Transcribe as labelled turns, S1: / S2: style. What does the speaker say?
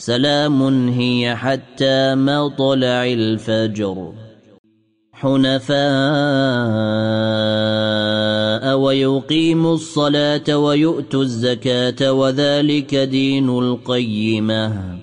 S1: سلام هي حتى مطلع الفجر. حنفاء ويقيموا الصلاة ويؤتوا الزكاة وذلك دين القيمة.